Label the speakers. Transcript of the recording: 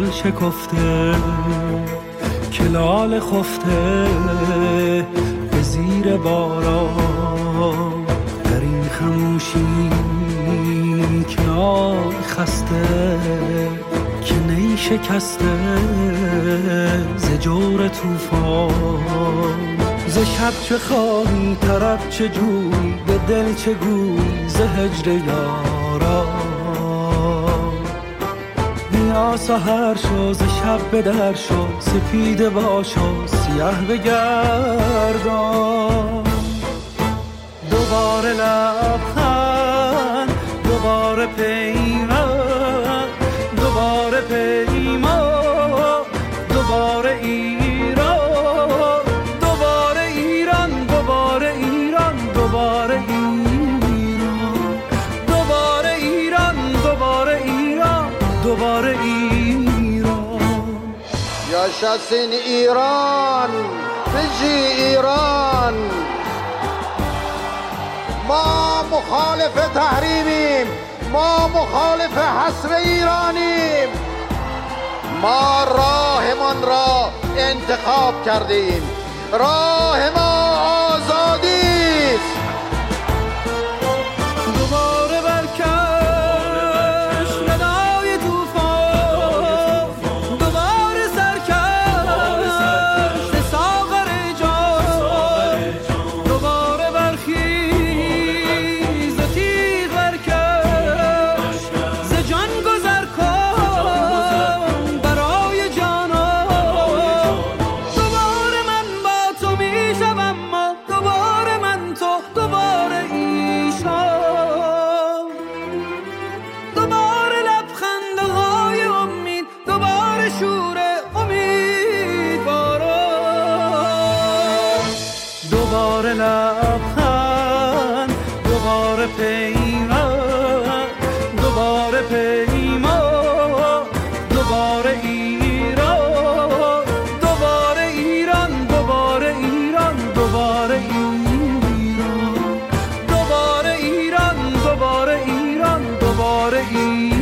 Speaker 1: گل شکفته که لال خفته به زیر باران. در این خموشی کنار خسته که نی شکسته ز جور توفان ز شب چه خواهی طرف چه جوی به دل چه گوی ز هجر یارا سهر شو ز شب به در شو سپیده باش و سیه بگردان. دوباره لبخند دوباره پیمان دوباره پیمان
Speaker 2: yaşasın İran bizi İran ما مخالف تحریمیم ما مخالف حصر ایرانیم. ما راهمان را انتخاب کردیم. راه ما
Speaker 1: شور امیدواران دوباره لبخند دوباره پیمان دوباره پیمان دوباره ایران دوباره ایران دوباره ایران دوباره ایران دوباره ایران دوباره ایران دوباره ایران.